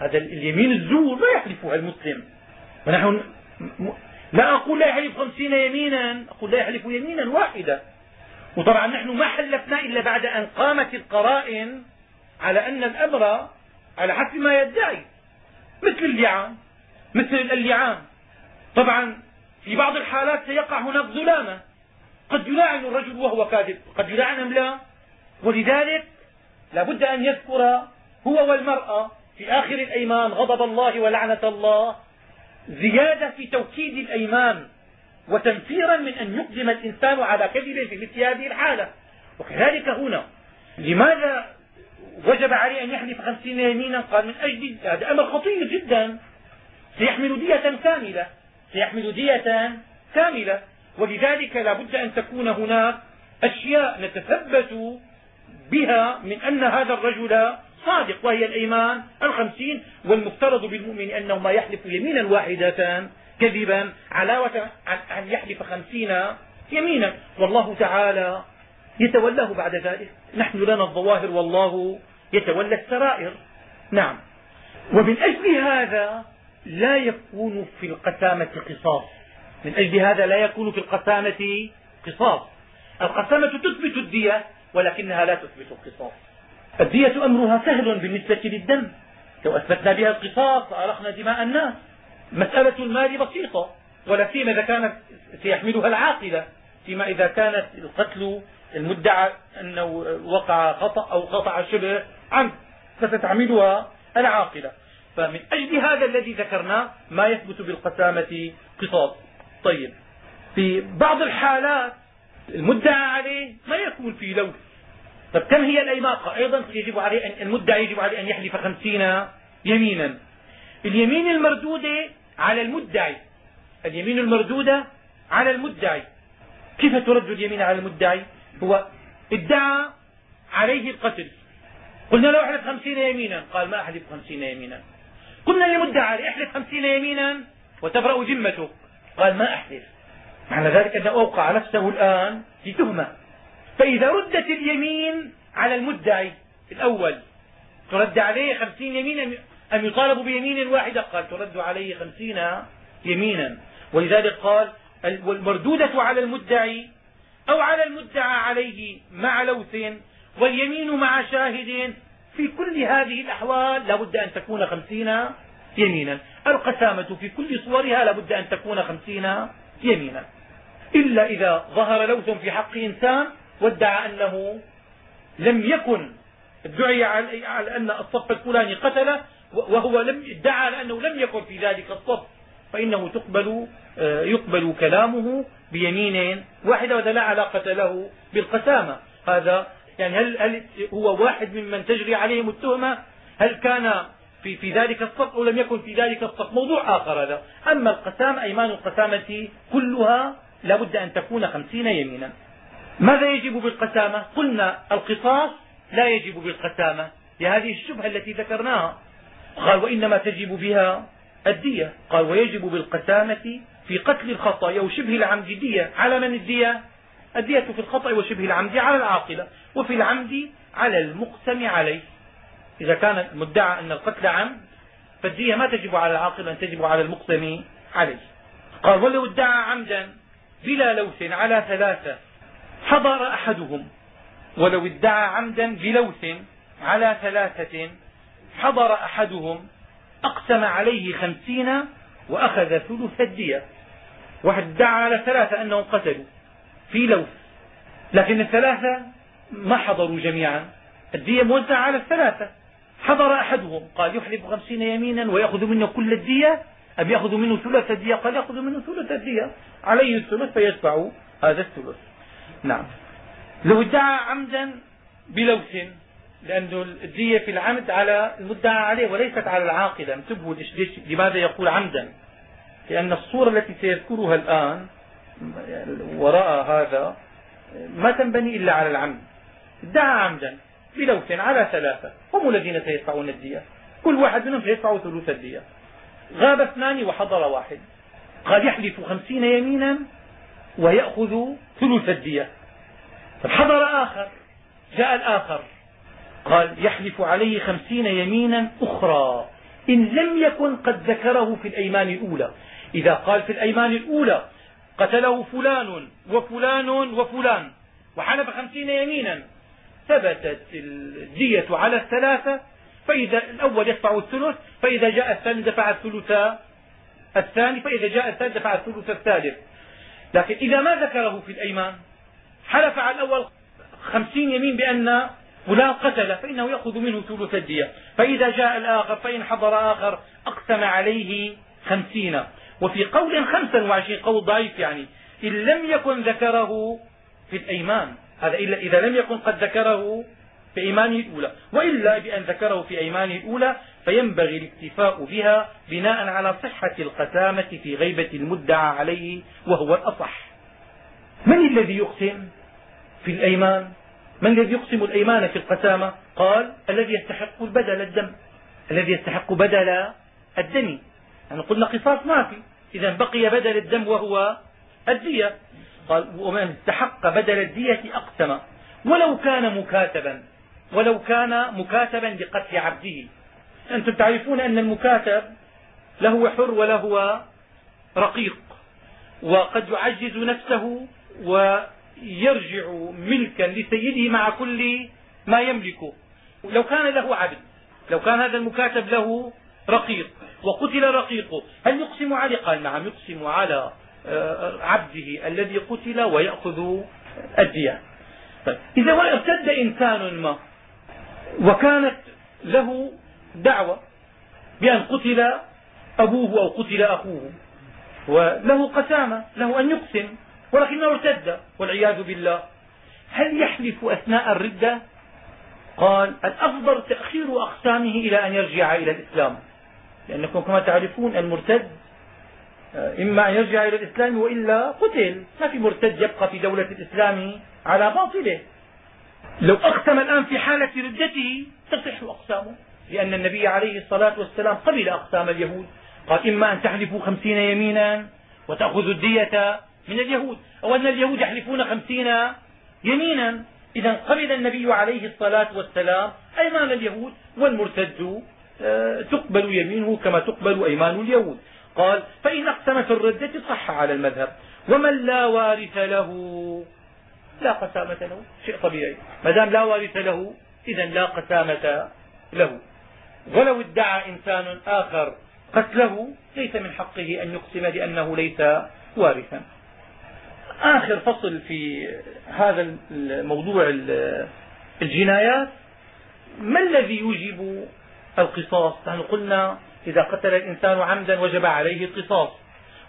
هذا اليمين الزور ما يحلفها المسلم. ونحن لا أقول لا يحلف خمسين يمينا أقول لا يحلف يمينا واحدة. وطبعا نحن ما حلفنا إلا بعد أن قامت القرائن على أن الأمر على حسب ما يدعي. مثل اللعان مثل اللعان طبعا في بعض الحالات سيقع هناك ظلامة. قد يلاعن الرجل وهو كاذب قد يلاعن أم لا؟ ولذلك لا بد أن يذكر هو والمرأة في آخر الأيمان غضب الله ولعنة الله. زيادة في توكيد الأيمان وتنفيرا من أن يقدم الإنسان على كذب في مثل هذه الحالة. وكذلك هنا لماذا وجب عليه أن يحلف خمسين يمينا؟ قال من أجل هذا أمر خطير جدا. سيحمل دية كاملة سيحمل دية كاملة. ولذلك لا بد أن تكون هناك أشياء نتثبت بها من أن هذا الرجل صادق وهي الأيمان الخمسين والمفترض بالمؤمن أنه ما يحلف يمينا واحدة كذبا علاوة أن يحلف خمسين يمينا. والله تعالى يتولاه بعد ذلك. نحن لنا الظواهر والله يتولى السرائر. نعم. ومن أجل هذا لا يكون في القسامة قصاص. من أجل هذا لا يكون في القسامة قصاص. القسامة تثبت الدية ولكنها لا تثبت القصاص. الدية أمرها سهل بالنسبة للدم. لو أثبتنا بها القصاص لأرقنا دماء الناس مسألة المال بسيطة ولا سيما إذا كانت سيحملها العاقلة فيما إذا كانت القتل المدعى أنه وقع خطأ أو قطع شبه عمد فستعملها العاقلة. فمن أجل هذا الذي ذكرناه ما يثبت بالقسامة قصاص. طيب في بعض الحالات المدعى عليه ما يكون في لوث طب كم هي الأيماقة؟ أيضا يجب عليه أن المدعي يجب عليه أن يحلف خمسين يمينا. اليمين المردودة على المدعي. اليمين المردودة على المدعي. كيف ترد اليمين على المدعي؟ هو ادعى عليه القتل. قلنا له احلف خمسين يمينا. قال ما أحلف خمسين يمينا. قلنا للمدعى عليه احلف خمسين يمينا وتبرأ ذمته قال ما أحلف. معنى ذلك انه أوقع نفسه الآن في تهمة. فإذا ردت اليمين على المدعي الأول ترد عليه خمسين يمينا أم يطالب بيمين واحدة؟ قال ترد عليه خمسين يمينا. ولذلك قال والمردودة على المدعي أو على المدعى عليه مع لوث واليمين مع شاهد. في كل هذه الأحوال لا بد أن تكون خمسين يمينا. القسامة في كل صورها لا بد أن تكون خمسين يمينا. إلا إذا ظهر لوث في حق إنسان وادعى أنه لم يكن ادعي على أن الصف الفلاني قتله وهو لم ادعى على أنه لم يكن في ذلك الصف فإنه تقبل آه، يقبل كلامه بيمين واحدة وهذا لا علاقة له بالقسامة. هذا يعني هل, هل هو واحد ممن تجري عليهم التهمة؟ هل كان في, في ذلك الصف أو لم يكن في ذلك الصف؟ موضوع آخر هذا. أما القسامة أيمان القسامة كلها لا بد أن تكون خمسين يمينا. ماذا يجب بالقسامة؟ قلنا القصاص لا يجب بالقسامة. لهذه الشبهة التي ذكرناها. قال وإنما تجب بها الدية. قال ويجب بالقسامة في قتل الخطأ أو شبه العمد دية. على من الدية؟ الدية في الخطأ وشبه العمد على العاقلة وفي العمد على المقسم عليه. إذا كان المدعى أن القتل عمد فالدية ما تجب على العاقل أن تجب على المقسم عليه. قال ولو ادعى عمدا بلا لوث على ثلاثة حضر أحدهم ولو ادعى عمدا بلوث على ثلاثة حضر أحدهم أقسم عليه خمسين وأخذ ثلث الدية. واحد ادعى على ثلاثة أنهم قتلوا في لوث لكن الثلاثة ما حضروا جميعا. الدية موزعة على الثلاثة. حضر أحدهم قال يحلف خمسين يمينا ويأخذ منه كل الدية أم يأخذ منه ثلث الدية؟ قال يأخذ منه ثلث الدية. عليه الثلث فيدفع هذا الثلث. نعم. ادعى عمدا بلوث لأن الدية في العمد على المدعى عليه وليست على العاقلة انتبهوا لماذا يقول عمدا؟ لأن الصورة التي سيذكرها الآن وراء هذا ما تنبني إلا على العمد. ادعى عمدا بلوث على ثلاثة. هم الذين سيدفعون الدية. كل واحد منهم سيدفع ثلث الدية. غاب اثنان وحضر واحد. قال يحلف خمسين يمينا ويأخذ ثلث الدية. حضر آخر. جاء الآخر. قال يحلف عليه خمسين يمينا أخرى. إن لم يكن قد ذكره في الأيمان الأولى. إذا قال في الأيمان الأولى قتله فلان وفلان وفلان وحلف خمسين يمينا ثبتت الدية على الثلاثة فإذا الأول يدفع الثلث فإذا جاء الثاني دفع الثلث الثاني فإذا جاء الثالث دفع الثلث الثالث. لكن إذا ما ذكره في الأيمان حلف على الأول خمسين يمين بأن فلان قتل فإنه يأخذ منه ثلث الدية. فإذا جاء الآخر فإن حضر آخر أقسم عليه خمسين. وفي قول خمسا وعشرين قول ضعيف يعني إن لم يكن ذكره في الأيمان. هذا إلا إذا لم يكن قد ذكره في أيمانه الأولى. وإلا بأن ذكره في أيمانه الأولى فينبغي الاكتفاء بها بناء على صحة القسامة في غيبة المدعى عليه وهو الأصح. من الذي يقسم في الأيمان؟ من الذي يقسم الأيمان في القسامة؟ قال الذي يستحق البدل الدم. الذي يستحق بدل الدم. يعني قلنا قصاص ما في. إذا بقي بدل الدم وهو الدية. قال ومن استحق بدل الدية أقسم. ولو كان مكاتبا ولو كان مكاتبا بقتل عبده. أنتم تعرفون أن المكاتب لهو حر ولهو رقيق. وقد يعجز نفسه ويرجع ملكا لسيده مع كل ما يملكه. لو كان له عبد لو كان هذا المكاتب له رقيق وقتل رقيقه هل يقسم عليه قال نعم يقسم على آه، عبده الذي قتل ويأخذ الدية. طيب إذا ارتد إنسان ما وكانت له دعوة بأن قتل أبوه أو قتل أخوه وله قسامة له أن يقسم. ولكنه ارتد والعياذ بالله. هل يحلف أثناء الردة قال الأفضل تأخير أقسامه إلى أن يرجع إلى الإسلام. لأنكم كما تعرفون المرتد آه، إما أن يرجع إلى الإسلام وإلا قتل. ما في مرتد يبقى في دولة الإسلام على باطله. لو أقسم الآن في حالة ردته تصح أقسامه لأن النبي عليه الصلاة والسلام قبل أقسام اليهود. قال إما أن تحلفوا خمسين يمينا وتأخذوا الدية من اليهود. أو أن اليهود يحلفون خمسين يمينا. إذا قبل النبي عليه الصلاة والسلام أيمان اليهود والمرتد آه، تقبل يمينه كما تقبل أيمان اليهود. قال فإن أقسم في الردة صح على المذهب. ومن لا وارث له؟ لا قسامة له. شيء طبيعي. ما دام لا وارث له إذا لا قسامة له. ولو ادعى إنسان آخر قتله ليس من حقه أن يقسم لأنه ليس وارثا. آخر فصل في هذا الموضوع الجنايات ما الذي يوجب القصاص؟ نحن قلنا إذا قتل الإنسان عمدا وجب عليه القصاص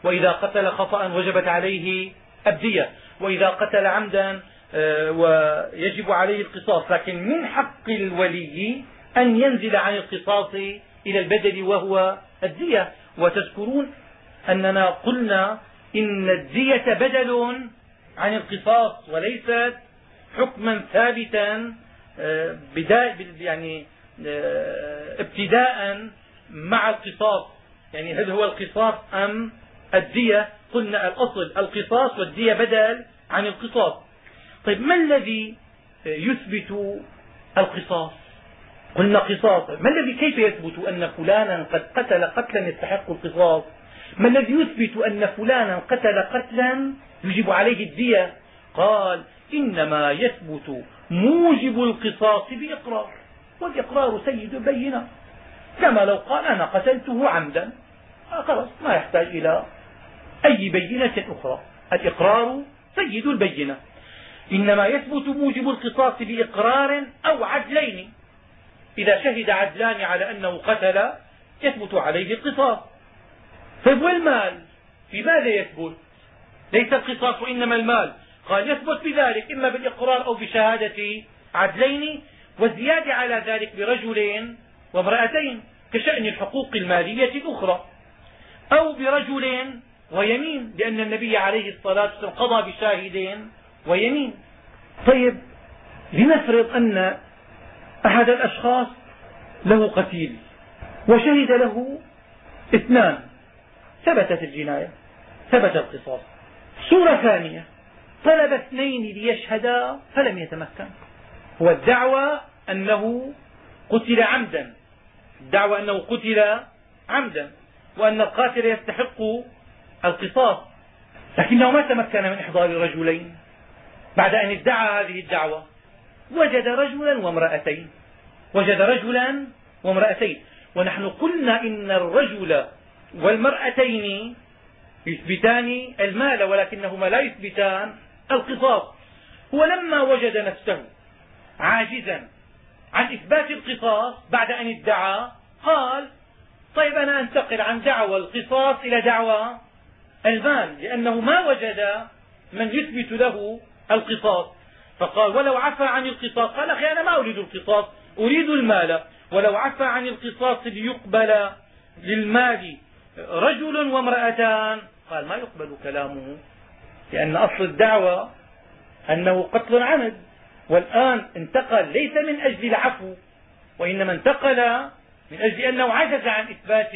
وإذا قتل خطأ وجبت عليه الدية وإذا قتل عمدا آه، ويجب عليه القصاص. لكن من حق الولي أن ينزل عن القصاص إلى البدل وهو الدية وتذكرون أننا قلنا إن الدية بدل عن القصاص وليست حكما ثابتا آه، يعني آه، ابتداء مع القصاص. يعني هل هو القصاص أم الدية قلنا الأصل القصاص والدية بدل عن القصاص. طيب ما الذي يثبت القصاص؟ قلنا قصاصا ما الذي كيف يثبت أن فلانا قد قتل قتلا يستحق القصاص؟ ما الذي يثبت أن فلانا قتل قتلا يجب عليه الدية؟ قال إنما يثبت موجب القصاص بإقرار والإقرار سيد البينة كما لو قال أنا قتلته عمدا. خلاص ما يحتاج إلى أي بينة أخرى. الإقرار سيد البينة. إنما يثبت موجب القصاص بإقرار أو عدلين. إذا شهد عدلان على أنه قتل يثبت عليه القصاص. طيب والمال في ماذا يثبت؟ ليس القصاص وإنما المال. قال يثبت بذلك إما بالإقرار أو بشهادة عدلين والزيادة على ذلك برجلين وامرأتين كشأن الحقوق المالية الأخرى. أو برجل ويمين لأن النبي عليه الصلاة والسلام قضى بشاهدين ويمين. طيب لنفرض أن أحد الأشخاص له قتيل وشهد له اثنان. ثبتت الجناية ثبت القصاص. صورة ثانية طلب اثنين ليشهدا فلم يتمكن. هو الدعوى أنه قتل عمدا. الدعوى أنه قتل عمدا وأن القاتل يستحق القصاص. لكنه ما تمكن من إحضار رجلين. بعد أن ادعى هذه الدعوة وجد رجلا وامرأتين. وجد رجلا وامرأتين. ونحن قلنا إن الرجل والمرأتين يثبتان المال ولكنهما لا يثبتان القصاص. هو لما وجد نفسه عاجزا عن إثبات القصاص بعد أن ادعى قال طيب أنا أنتقل عن دعوى القصاص إلى دعوى المال لأنه ما وجد من يثبت له القصاص. فقال ولو عفى عن القصاص. قال أخي أنا ما أريد القصاص أريد المال. ولو عفى عن القصاص ليقبل للمال رجل وامرأتان. قال ما يقبل كلامه لأن أصل الدعوة أنه قتل عمد والآن انتقل ليس من أجل العفو وإنما انتقل من أجل أنه عجز عن إثبات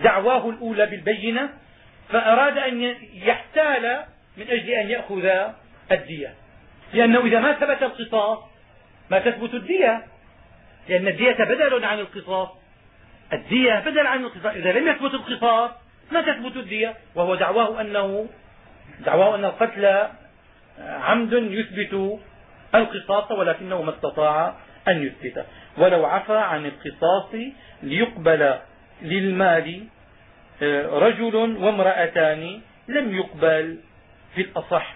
دعواه الأولى بالبينة فأراد أن يحتال من أجل أن يأخذ الدية. لأنه إذا ما ثبت القصاص ما تثبت الدية لأن الدية بدل عن القصاص. الدية بدل عن القصاص. إذا لم يثبت القصاص ما تثبت الدية؟ وهو دعواه أنه دعواه أن القتل عمد يثبت القصاص ولكنه ما استطاع أن يثبته ولو عفى عن القصاص ليقبل للمال آه، رجل وامرأتان لم يقبل في الأصح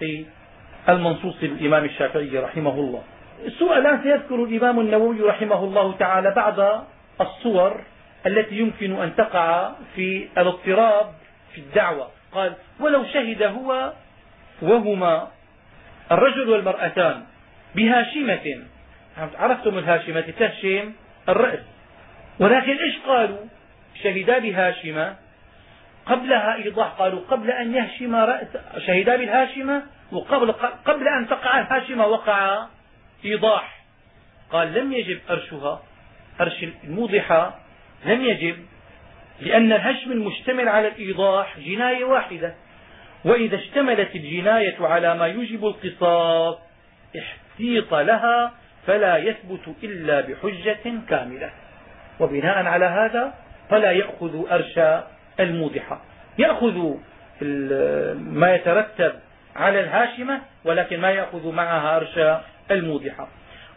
المنصوص للإمام الشافعي رحمه الله. السؤال الآن سيذكر الإمام النووي رحمه الله تعالى بعض الصور التي يمكن أن تقع في الاضطراب في الدعوة. قال ولو شهد هو وهما الرجل والمرأتان بهاشمة. عرفتم الهاشمة؟ تهشم الرأس. ولكن إيش قالوا؟ شهدا بهاشمة. قبلها إيضاح قالوا قبل أن يهشم رأس شهدا بالهاشمة؟ وقبل قبل أن تقع الهاشمة وقع إيضاح. قال لم يجب أرشها. أرش الموضحة لم يجب لأن الهشم المشتمل على الإيضاح جناية واحدة وإذا اشتملت الجناية على ما يوجب القصاص احتيط لها فلا يثبت إلا بحجة كاملة. وبناء على هذا فلا يأخذ أرش الموضحة يأخذ ما يترتب على الهاشمة ولكن ما يأخذ معها أرش الموضحة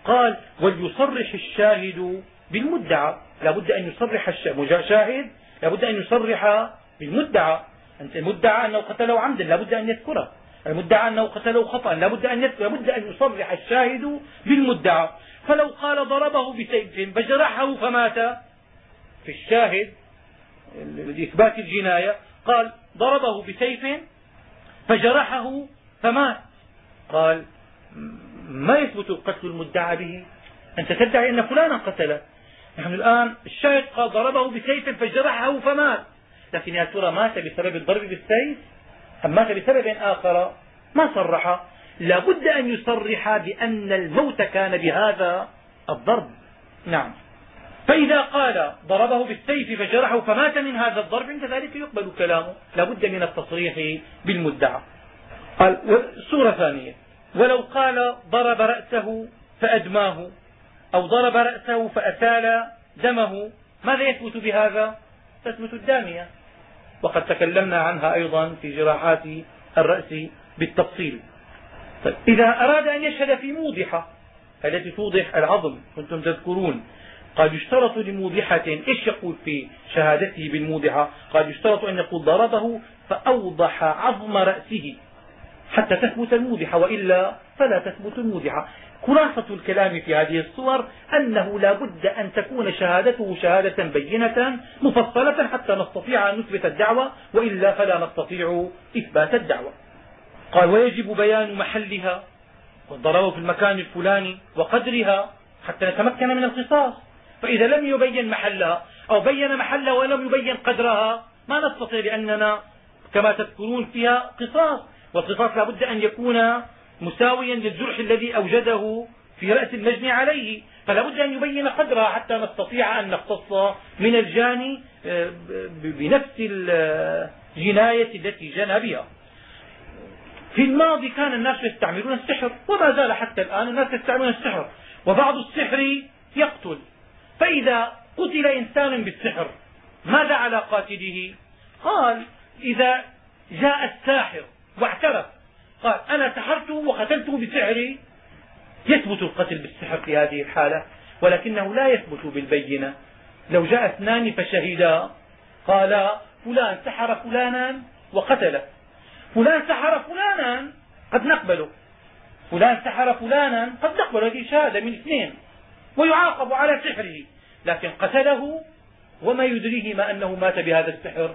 قال وليصرح الشاهد بالمدعى لا بد أن يصرح الشاهد لا بد أن يصرح بالمدعى. المدعى أنه قتله عمدا لا بد أن يذكره. المدعى أنه قتله خطأ لا بد أن يذكر بد أن يصرح الشاهد بالمدعى. فلو قال ضربه بسيف فجرحه فمات. في الشاهد لإثبات الجناية قال ضربه بسيف فجرحه فمات. قال ما يثبت القتل المدعى به؟ أنت تدعي أن فلانا قتله. نحن الآن قال ضربه بسيف فجرحه فمات. لكن يا ترى مات بسبب الضرب بالسيف؟ أم مات بسبب آخر؟ ما صرح. لا بد أن يصرح بأن الموت كان بهذا الضرب. نعم. فإذا قال ضربه بالسيف فجرحه فمات من هذا الضرب عند ذلك يقبل كلامه. لا بد من التصريح بالمدعى. قال صورة ثانية. ولو قال ضرب رأسه فأدماه. أو ضرب رأسه فأسال دمه ماذا يثبت بهذا؟ تثبت الدامية. وقد تكلمنا عنها أيضا في جراحات الرأس بالتفصيل. طيب إذا أراد أن يشهد في موضحة التي توضح العظم كنتم تذكرون قال يشترط لموضحة إيش يقول في شهادته بالموضحة؟ قال يشترط أن يقول ضربه فأوضح عظم رأسه حتى تثبت الموضحة وإلا فلا تثبت الموضحة. خلاصة الكلام في هذه الصور أنه لا بد أن تكون شهادته شهادة بينة مفصلة حتى نستطيع أن نثبت الدعوة وإلا فلا نستطيع إثبات الدعوة. قال ويجب بيان محلها وضربه في المكان الفلاني وقدرها حتى نتمكن من القصاص. فإذا لم يبين محلها أو بين محلها ولم يبين قدرها ما نستطيع لأننا كما تذكرون فيها قصاص. والقصاص لا بد أن يكون مساويا للجرح الذي أوجده في رأس المجني عليه. فلا بد أن يبين قدرها حتى نستطيع أن نقتص من الجاني آه، بنفس الجناية التي جنى بها. في الماضي كان الناس يستعملون السحر وما زال حتى الآن الناس يستعملون السحر وبعض السحر يقتل. فإذا قتل إنسان بالسحر ماذا على قاتله؟ قال إذا جاء الساحر واعترف قال أنا سحرته وقتلته بسحري. يثبت القتل بالسحر في هذه الحالة ولكنه لا يثبت بالبينة. لو جاء اثنان فشهدا قال فلان سحر فلانا وقتله. فلان سحر فلانا قد نقبله. فلان سحر فلانا قد نقبل هذه شهادة من اثنين ويعاقب على سحره. لكن قتله وما يدريه ما أنه مات بهذا السحر.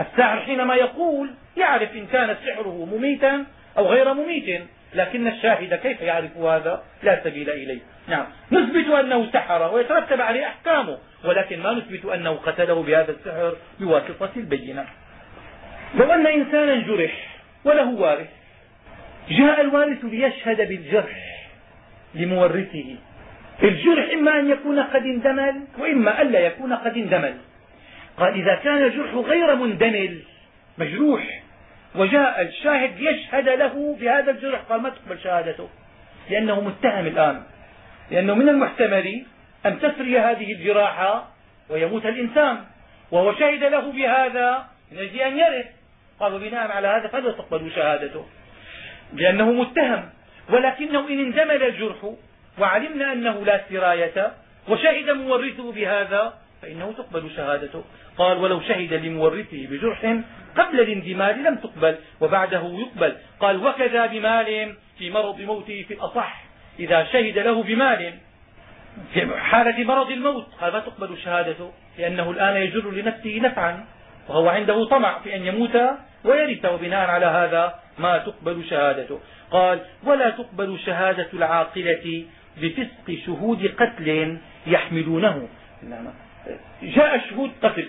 الساحر حينما يقول يعرف إن كان سحره مميتا أو غير مميت. لكن الشاهد كيف يعرف هذا؟ لا سبيل إليه. نعم. نثبت أنه سحر ويترتب عليه أحكامه ولكن ما نثبت أنه قتله بهذا السحر بواسطة البينة. لو أن إنسانا جرح وله وارث جاء الوارث ليشهد بالجرح لمورثه. الجرح إما أن يكون قد اندمل وإما ألا يكون قد اندمل. قال إذا كان الجرح غير مندمل مجروح وجاء الشاهد ليشهد له بهذا الجرح قال ما تقبل شهادته؟ لأنه متهم الآن. لأنه من المحتمل أن تسري هذه الجراحة ويموت الإنسان. وهو شهد له بهذا من أجل أن يرث. قال وبناء على هذا فلا تقبل شهادته. لأنه متهم. ولكنه إن اندمل الجرح وعلمنا أنه لا سراية وشهد مورثه بهذا فإنه تقبل شهادته. قال ولو شهد لمورثه بجرح قبل الاندمال لم تقبل وبعده يقبل. قال وكذا بمال في مرض موته في الأصح. إذا شهد له بمال في حالة مرض الموت. قال ما تقبل شهادته لأنه الآن يجر لنفسه نفعا. وهو عنده طمع في أن يموت ويرث. وبناء على هذا ما تقبل شهادته قال ولا تقبل شهادة العاقلة بفسق شهود قتل يحملونه. جاء شهود قتل.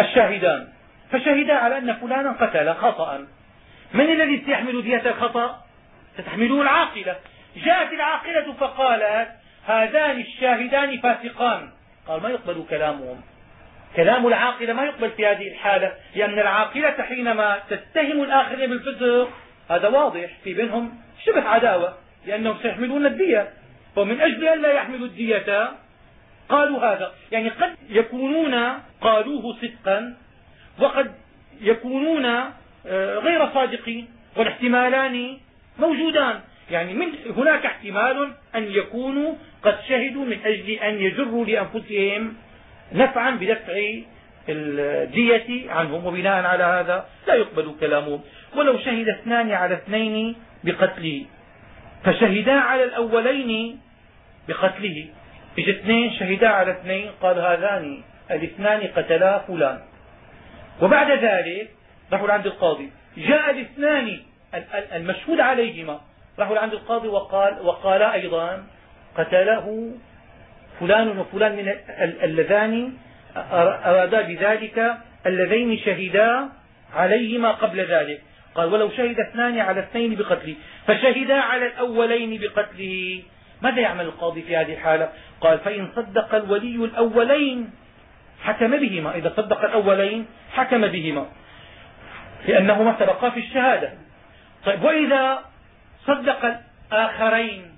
الشاهدان. فشهدا على أن فلانا قتل خطأ. من الذي سيحمل دية الخطأ؟ ستحمله العاقلة. جاءت العاقلة فقالت هذان الشاهدان فاسقان. قال ما يقبل كلامهم؟ كلام العاقلة ما يقبل في هذه الحالة لأن العاقلة حينما تتهم الآخرين بالفسق هذا واضح في بينهم شبه عداوة لأنهم سيحملون الدية. ومن أجل أن لا يحملوا الدية قالوا هذا. يعني قد يكونون قالوه صدقا وقد يكونون آه، غير صادقين والاحتمالان موجودان. يعني من هناك احتمال أن يكونوا قد شهدوا من أجل أن يجروا لأنفسهم نفعا بدفع الدية عنهم وبناء على هذا لا يقبل كلامهم. ولو شهد اثنان على اثنين بقتله فشهدا على الأولين بقتله. اجى اثنين شهدا على اثنين قال هذان الاثنان قتلا فلان. وبعد ذلك راحوا لعند القاضي. جاء الاثنان المشهود عليهما. راحوا لعند القاضي وقال وقال أيضا قتله فلان وفلان من اللذان أرادا بذلك اللذين شهدا عليهما قبل ذلك. قال ولو شهد اثنان على اثنين بقتله فشهدا على الأولين بقتله. ماذا يعمل القاضي في هذه الحالة؟ قال فإن صدق الولي الأولين حكم بهما. إذا صدق الأولين حكم بهما. لأنهما سبقا في الشهادة. طيب وإذا صدق الآخرين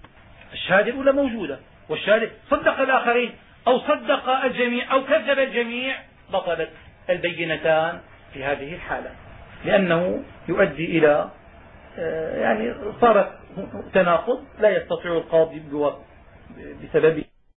الشهادة الأولى موجودة والشهادة صدق الآخرين أو صدق الجميع أو كذب الجميع بطلت البينتان في هذه الحالة. لأنه يؤدي إلى آه، يعني صارت تناقض لا يستطيع القاضي بسببه.